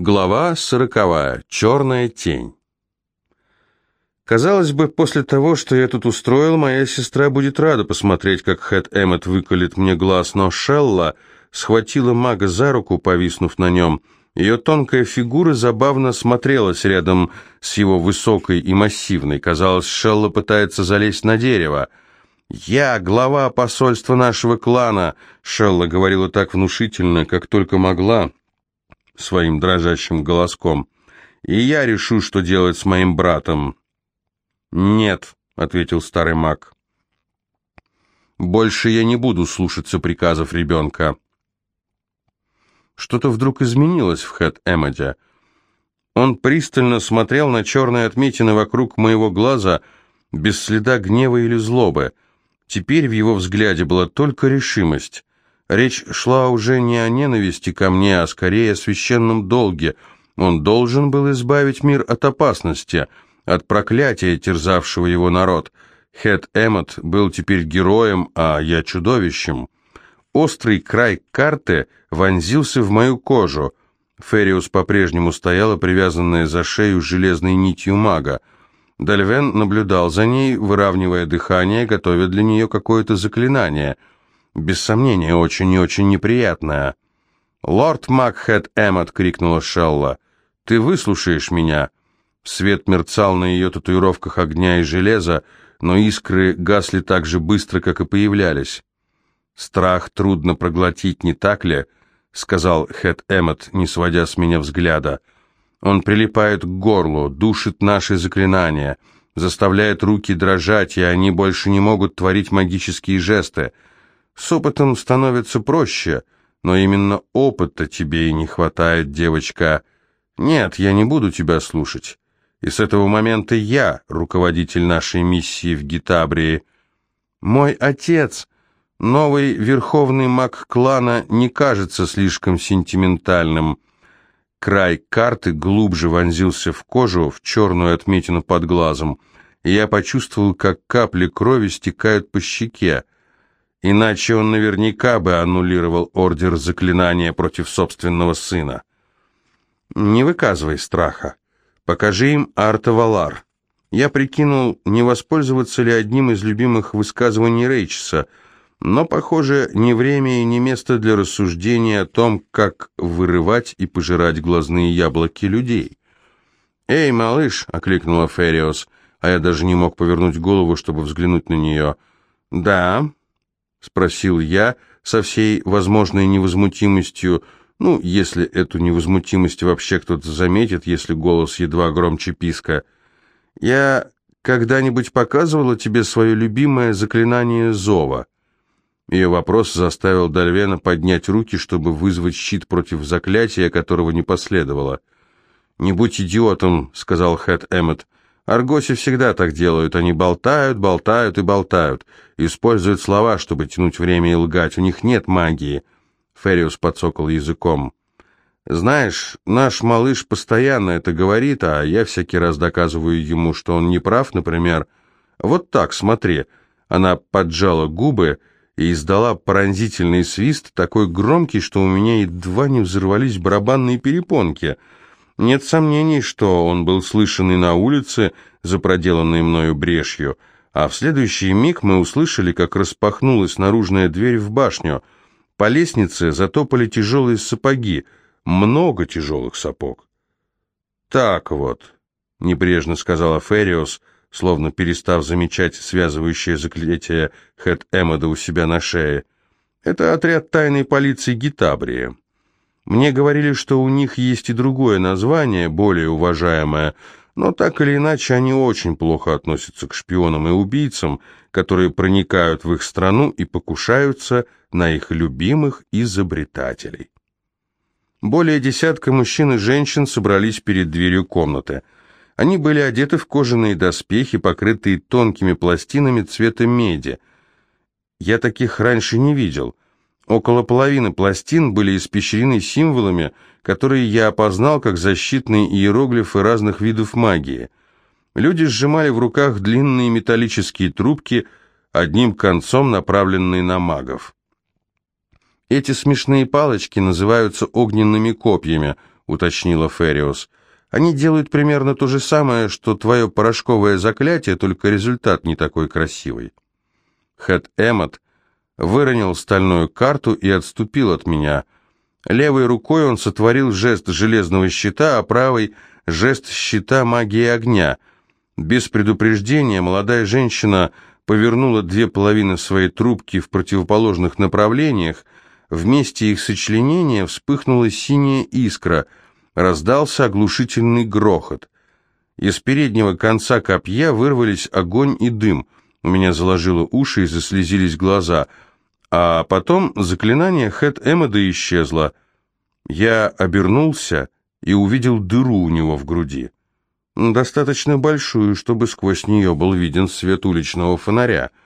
Глава сороковая. Черная тень. Казалось бы, после того, что я тут устроил, моя сестра будет рада посмотреть, как Хэт Эммет выколет мне глаз, но Шелла схватила мага за руку, повиснув на нем. Ее тонкая фигура забавно смотрелась рядом с его высокой и массивной. Казалось, Шелла пытается залезть на дерево. «Я глава посольства нашего клана», — Шелла говорила так внушительно, как только могла, — своим дрожащим голоском. «И я решу, что делать с моим братом». «Нет», — ответил старый маг. «Больше я не буду слушаться приказов ребенка». Что-то вдруг изменилось в Хэт Эмоде. Он пристально смотрел на черные отметины вокруг моего глаза, без следа гнева или злобы. Теперь в его взгляде была только решимость. Речь шла уже не о ненависти ко мне, а скорее о священном долге. Он должен был избавить мир от опасности, от проклятия, терзавшего его народ. Хет Эммот был теперь героем, а я чудовищем. Острый край карты вонзился в мою кожу. Фериус по-прежнему стояла, привязанная за шею железной нитью мага. Дальвен наблюдал за ней, выравнивая дыхание, готовя для нее какое-то заклинание — без сомнения, очень и очень неприятная. «Лорд Макхед Эммот!» — крикнула Шелла. «Ты выслушаешь меня?» Свет мерцал на ее татуировках огня и железа, но искры гасли так же быстро, как и появлялись. «Страх трудно проглотить, не так ли?» — сказал Хэт Эммот, не сводя с меня взгляда. «Он прилипает к горлу, душит наши заклинания, заставляет руки дрожать, и они больше не могут творить магические жесты. С опытом становится проще, но именно опыта тебе и не хватает, девочка. Нет, я не буду тебя слушать. И с этого момента я руководитель нашей миссии в Гитабрии. Мой отец, новый верховный маг клана, не кажется слишком сентиментальным. Край карты глубже вонзился в кожу, в черную отметину под глазом, и я почувствовал, как капли крови стекают по щеке. Иначе он наверняка бы аннулировал ордер заклинания против собственного сына. Не выказывай страха. Покажи им Арта Я прикинул, не воспользоваться ли одним из любимых высказываний Рейчеса, но, похоже, не время и не место для рассуждения о том, как вырывать и пожирать глазные яблоки людей. «Эй, малыш!» — окликнула Фериос, а я даже не мог повернуть голову, чтобы взглянуть на нее. «Да», — спросил я со всей возможной невозмутимостью, ну, если эту невозмутимость вообще кто-то заметит, если голос едва громче писка. «Я когда-нибудь показывала тебе свое любимое заклинание зова?» Ее вопрос заставил Дальвена поднять руки, чтобы вызвать щит против заклятия, которого не последовало. «Не будь идиотом», — сказал Хэт Эммет. Аргоси всегда так делают, они болтают, болтают и болтают, используют слова, чтобы тянуть время и лгать, у них нет магии. Фериус подсокал языком. Знаешь, наш малыш постоянно это говорит, а я всякий раз доказываю ему, что он не прав, например. Вот так, смотри. Она поджала губы и издала пронзительный свист, такой громкий, что у меня едва не взорвались барабанные перепонки — нет сомнений, что он был слышен и на улице, за проделанной мною брешью, а в следующий миг мы услышали, как распахнулась наружная дверь в башню. По лестнице затопали тяжелые сапоги, много тяжелых сапог. «Так вот», — небрежно сказала Фериос, словно перестав замечать связывающее заклятие Хэт Эмода у себя на шее, — «это отряд тайной полиции Гитабрии». Мне говорили, что у них есть и другое название, более уважаемое, но так или иначе они очень плохо относятся к шпионам и убийцам, которые проникают в их страну и покушаются на их любимых изобретателей. Более десятка мужчин и женщин собрались перед дверью комнаты. Они были одеты в кожаные доспехи, покрытые тонкими пластинами цвета меди. Я таких раньше не видел – Около половины пластин были испещрены символами, которые я опознал как защитные иероглифы разных видов магии. Люди сжимали в руках длинные металлические трубки, одним концом направленные на магов. Эти смешные палочки называются огненными копьями, уточнила Фериус. «Они делают примерно то же самое, что твое порошковое заклятие, только результат не такой красивый». Хэт Эммот выронил стальную карту и отступил от меня. Левой рукой он сотворил жест железного щита, а правой — жест щита магии огня. Без предупреждения молодая женщина повернула две половины своей трубки в противоположных направлениях, в месте их сочленения вспыхнула синяя искра, раздался оглушительный грохот. Из переднего конца копья вырвались огонь и дым, у меня заложило уши и заслезились глаза, а потом заклинание Хэт Эмода исчезло. Я обернулся и увидел дыру у него в груди. Достаточно большую, чтобы сквозь нее был виден свет уличного фонаря —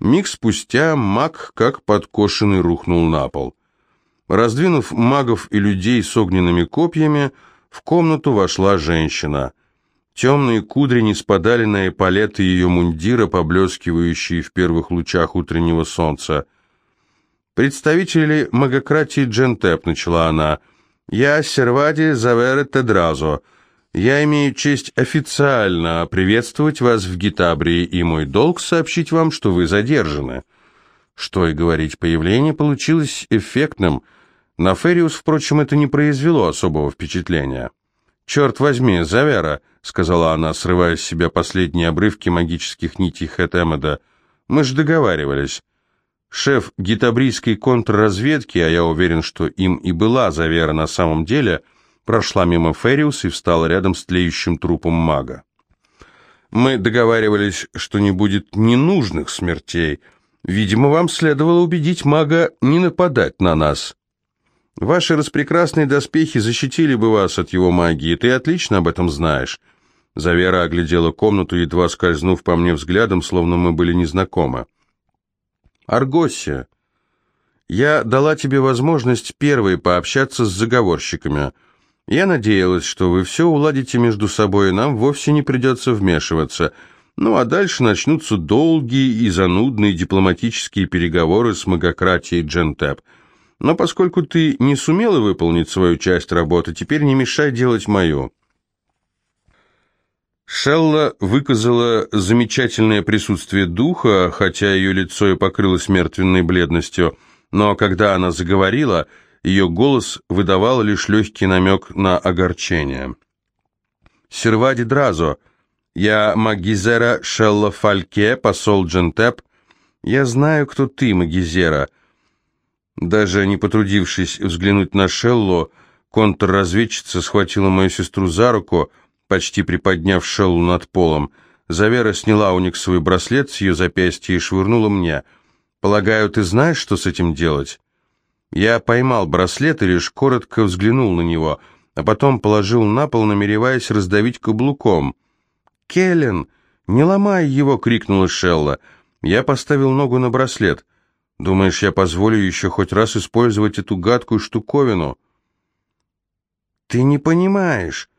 Миг спустя маг, как подкошенный, рухнул на пол. Раздвинув магов и людей с огненными копьями, в комнату вошла женщина. Темные кудри не спадали на эполеты ее мундира, поблескивающие в первых лучах утреннего солнца. «Представители магократии Джентеп», — начала она, — «я Сервади Завере Тедразо». Я имею честь официально приветствовать вас в Гитабрии, и мой долг сообщить вам, что вы задержаны. Что и говорить, появление получилось эффектным. На Фериус, впрочем, это не произвело особого впечатления. «Черт возьми, Завера», — сказала она, срывая с себя последние обрывки магических нитей Хэтэмода, — «мы же договаривались». Шеф гитабрийской контрразведки, а я уверен, что им и была Завера на самом деле — прошла мимо Фериус и встала рядом с тлеющим трупом мага. «Мы договаривались, что не будет ненужных смертей. Видимо, вам следовало убедить мага не нападать на нас. Ваши распрекрасные доспехи защитили бы вас от его магии, ты отлично об этом знаешь». Завера оглядела комнату, едва скользнув по мне взглядом, словно мы были незнакомы. «Аргосия, я дала тебе возможность первой пообщаться с заговорщиками». Я надеялась, что вы все уладите между собой, и нам вовсе не придется вмешиваться. Ну а дальше начнутся долгие и занудные дипломатические переговоры с магократией Джентеп. Но поскольку ты не сумела выполнить свою часть работы, теперь не мешай делать мою». Шелла выказала замечательное присутствие духа, хотя ее лицо и покрылось мертвенной бледностью, но когда она заговорила, ее голос выдавал лишь легкий намек на огорчение. «Сервади Дразо, я Магизера Шелла Фальке, посол Джентеп. Я знаю, кто ты, Магизера». Даже не потрудившись взглянуть на Шеллу, контрразведчица схватила мою сестру за руку, почти приподняв Шеллу над полом. Завера сняла униксовый браслет с ее запястья и швырнула мне. «Полагаю, ты знаешь, что с этим делать?» Я поймал браслет и лишь коротко взглянул на него, а потом положил на пол, намереваясь раздавить каблуком. «Келлен, не ломай его!» — крикнула Шелла. Я поставил ногу на браслет. «Думаешь, я позволю еще хоть раз использовать эту гадкую штуковину?» «Ты не понимаешь.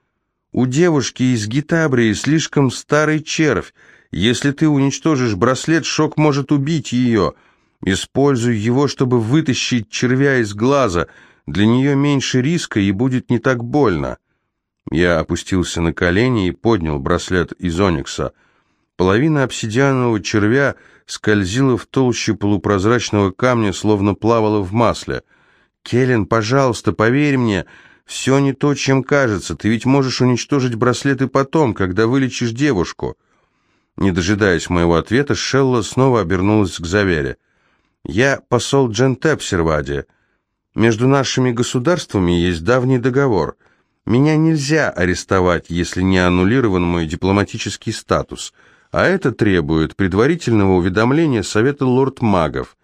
У девушки из Гитабрии слишком старый червь. Если ты уничтожишь браслет, шок может убить ее». Используй его, чтобы вытащить червя из глаза. Для нее меньше риска и будет не так больно. Я опустился на колени и поднял браслет из оникса. Половина обсидианового червя скользила в толще полупрозрачного камня, словно плавала в масле. «Келлен, пожалуйста, поверь мне, все не то, чем кажется. Ты ведь можешь уничтожить браслет и потом, когда вылечишь девушку». Не дожидаясь моего ответа, Шелла снова обернулась к Завере. Я посол Джентеп Сервади. Между нашими государствами есть давний договор. Меня нельзя арестовать, если не аннулирован мой дипломатический статус, а это требует предварительного уведомления Совета лорд-магов.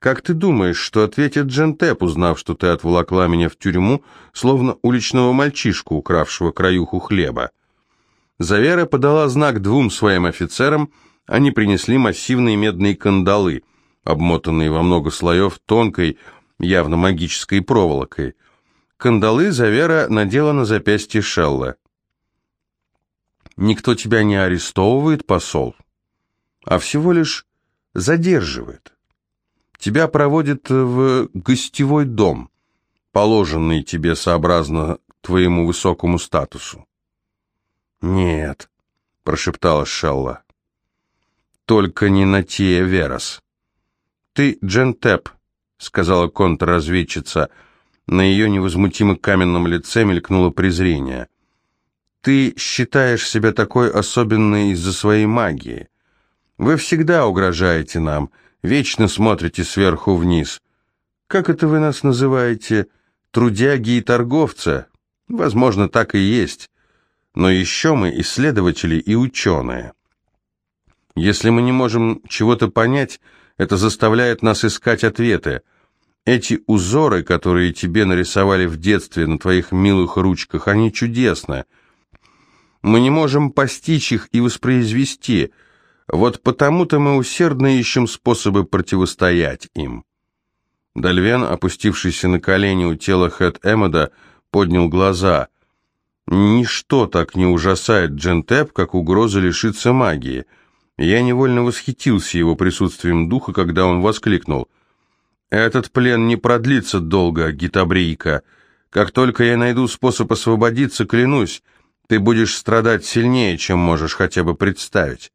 Как ты думаешь, что ответит Джентеп, узнав, что ты отволокла меня в тюрьму, словно уличного мальчишку, укравшего краюху хлеба? Завера подала знак двум своим офицерам, они принесли массивные медные кандалы – обмотанные во много слоев тонкой, явно магической проволокой. Кандалы Завера надела на запястье Шелла. «Никто тебя не арестовывает, посол, а всего лишь задерживает. Тебя проводят в гостевой дом, положенный тебе сообразно твоему высокому статусу. «Нет», — прошептала Шелла. «Только не на те, Верос». «Ты Джентеп», — сказала контрразведчица. На ее невозмутимо каменном лице мелькнуло презрение. «Ты считаешь себя такой особенной из-за своей магии. Вы всегда угрожаете нам, вечно смотрите сверху вниз. Как это вы нас называете? Трудяги и торговцы? Возможно, так и есть. Но еще мы исследователи и ученые. Если мы не можем чего-то понять, это заставляет нас искать ответы. Эти узоры, которые тебе нарисовали в детстве на твоих милых ручках, они чудесны. Мы не можем постичь их и воспроизвести – вот потому-то мы усердно ищем способы противостоять им. Дальвен, опустившийся на колени у тела Хэт Эмода, поднял глаза. Ничто так не ужасает Джентеп, как угроза лишиться магии. Я невольно восхитился его присутствием духа, когда он воскликнул. «Этот плен не продлится долго, гитабрийка. Как только я найду способ освободиться, клянусь, ты будешь страдать сильнее, чем можешь хотя бы представить».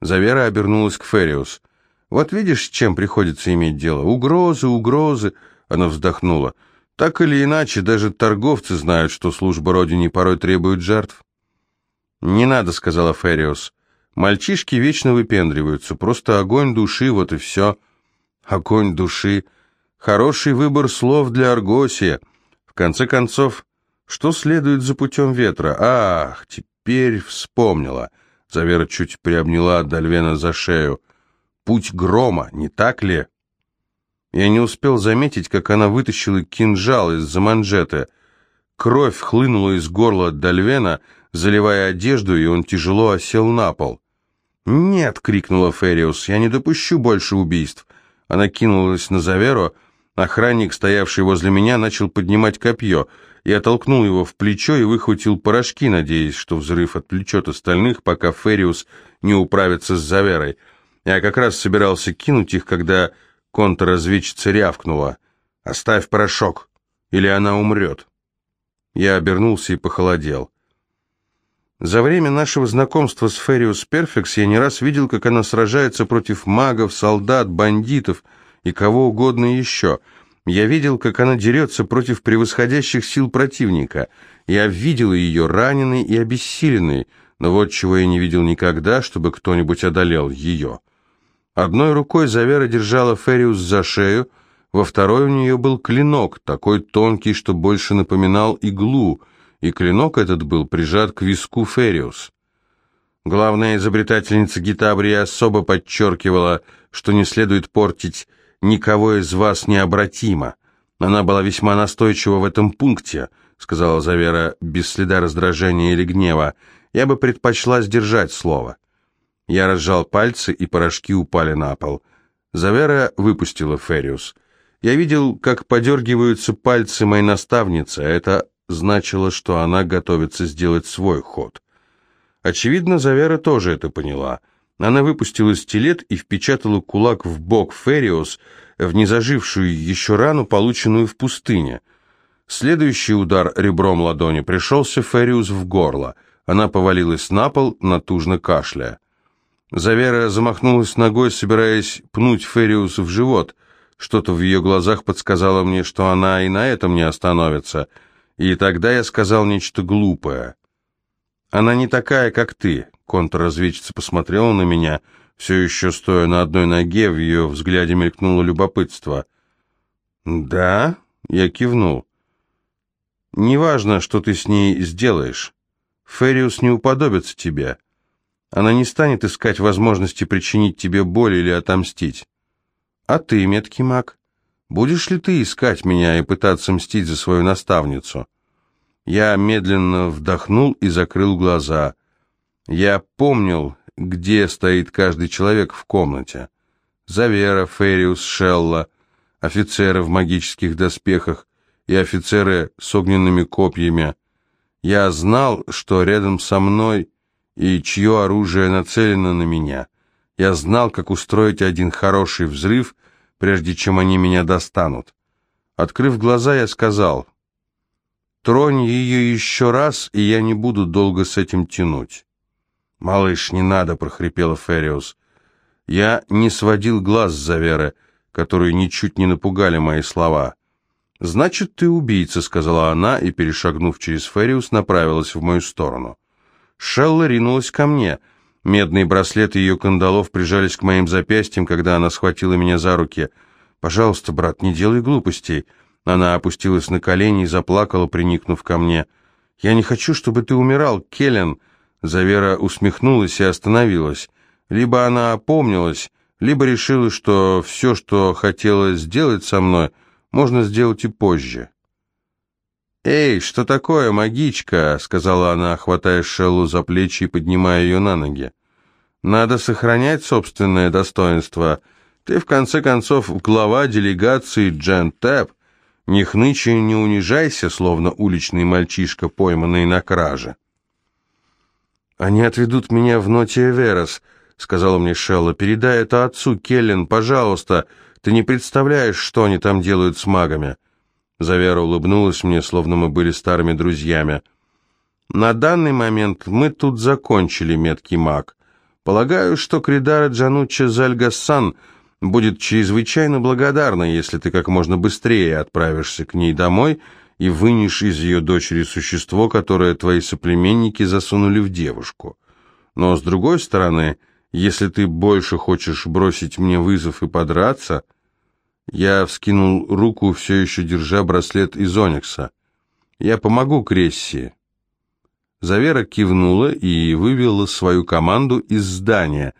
Завера обернулась к Фериус. «Вот видишь, с чем приходится иметь дело? Угрозы, угрозы!» Она вздохнула. «Так или иначе, даже торговцы знают, что служба Родине порой требует жертв». «Не надо», — сказала Фериус. «Мальчишки вечно выпендриваются. Просто огонь души, вот и все». «Огонь души. Хороший выбор слов для Аргосия. В конце концов, что следует за путем ветра? Ах, теперь вспомнила». Завера чуть приобняла Дальвена за шею. «Путь грома, не так ли?» Я не успел заметить, как она вытащила кинжал из-за манжеты. Кровь хлынула из горла Дальвена, заливая одежду, и он тяжело осел на пол. «Нет!» — крикнула Фериус. «Я не допущу больше убийств!» Она кинулась на Заверу. Охранник, стоявший возле меня, начал поднимать копье — я толкнул его в плечо и выхватил порошки, надеясь, что взрыв отвлечет остальных, пока Фериус не управится с Заверой. Я как раз собирался кинуть их, когда контрразведчица рявкнула. «Оставь порошок, или она умрет». Я обернулся и похолодел. За время нашего знакомства с Фериус Перфекс я не раз видел, как она сражается против магов, солдат, бандитов и кого угодно еще — я видел, как она дерется против превосходящих сил противника. Я видел ее раненой и обессиленной, но вот чего я не видел никогда, чтобы кто-нибудь одолел ее. Одной рукой Завера держала Фериус за шею, во второй у нее был клинок, такой тонкий, что больше напоминал иглу, и клинок этот был прижат к виску Фериус. Главная изобретательница Гитабрии особо подчеркивала, что не следует портить никого из вас необратимо. Она была весьма настойчива в этом пункте, сказала Завера без следа раздражения или гнева. Я бы предпочла сдержать слово. Я разжал пальцы, и порошки упали на пол. Завера выпустила Фериус. Я видел, как подергиваются пальцы моей наставницы, а это значило, что она готовится сделать свой ход. Очевидно, Завера тоже это поняла — она выпустила стилет и впечатала кулак в бок Фериос, в незажившую еще рану, полученную в пустыне. Следующий удар ребром ладони пришелся Фериус в горло. Она повалилась на пол, натужно кашляя. Завера замахнулась ногой, собираясь пнуть Фериус в живот. Что-то в ее глазах подсказало мне, что она и на этом не остановится. И тогда я сказал нечто глупое. «Она не такая, как ты. Контрразведчица посмотрела на меня, все еще стоя на одной ноге, в ее взгляде мелькнуло любопытство. «Да?» — я кивнул. «Неважно, что ты с ней сделаешь. Фериус не уподобится тебе. Она не станет искать возможности причинить тебе боль или отомстить. А ты, меткий маг, будешь ли ты искать меня и пытаться мстить за свою наставницу?» Я медленно вдохнул и закрыл глаза. Я помнил, где стоит каждый человек в комнате. Завера, Фериус, Шелла, офицеры в магических доспехах и офицеры с огненными копьями. Я знал, что рядом со мной и чье оружие нацелено на меня. Я знал, как устроить один хороший взрыв, прежде чем они меня достанут. Открыв глаза, я сказал, Тронь ее еще раз, и я не буду долго с этим тянуть. «Малыш, не надо!» — прохрипела Фериус. Я не сводил глаз за Веры, которые ничуть не напугали мои слова. «Значит, ты убийца», — сказала она, и, перешагнув через Фериус, направилась в мою сторону. Шелла ринулась ко мне. Медные браслеты ее кандалов прижались к моим запястьям, когда она схватила меня за руки. «Пожалуйста, брат, не делай глупостей». Она опустилась на колени и заплакала, приникнув ко мне. «Я не хочу, чтобы ты умирал, Келлен!» Завера усмехнулась и остановилась. Либо она опомнилась, либо решила, что все, что хотела сделать со мной, можно сделать и позже. «Эй, что такое, магичка?» — сказала она, хватая Шеллу за плечи и поднимая ее на ноги. «Надо сохранять собственное достоинство. Ты, в конце концов, глава делегации Джен Тэп. Не хнычи и не унижайся, словно уличный мальчишка, пойманный на краже». «Они отведут меня в Нотия Верос», — сказала мне Шелла. «Передай это отцу, Келлен, пожалуйста. Ты не представляешь, что они там делают с магами». Завера улыбнулась мне, словно мы были старыми друзьями. «На данный момент мы тут закончили, меткий маг. Полагаю, что Кридара Джанучча Зальгассан будет чрезвычайно благодарна, если ты как можно быстрее отправишься к ней домой и вынешь из ее дочери существо, которое твои соплеменники засунули в девушку. Но, с другой стороны, если ты больше хочешь бросить мне вызов и подраться...» Я вскинул руку, все еще держа браслет из оникса. «Я помогу Крессии». Завера кивнула и вывела свою команду из здания,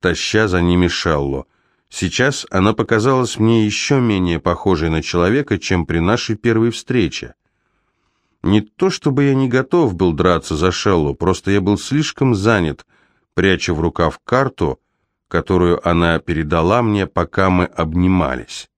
таща за ними Шелло. Сейчас она показалась мне еще менее похожей на человека, чем при нашей первой встрече. Не то чтобы я не готов был драться за Шеллу, просто я был слишком занят, пряча в рукав карту, которую она передала мне, пока мы обнимались.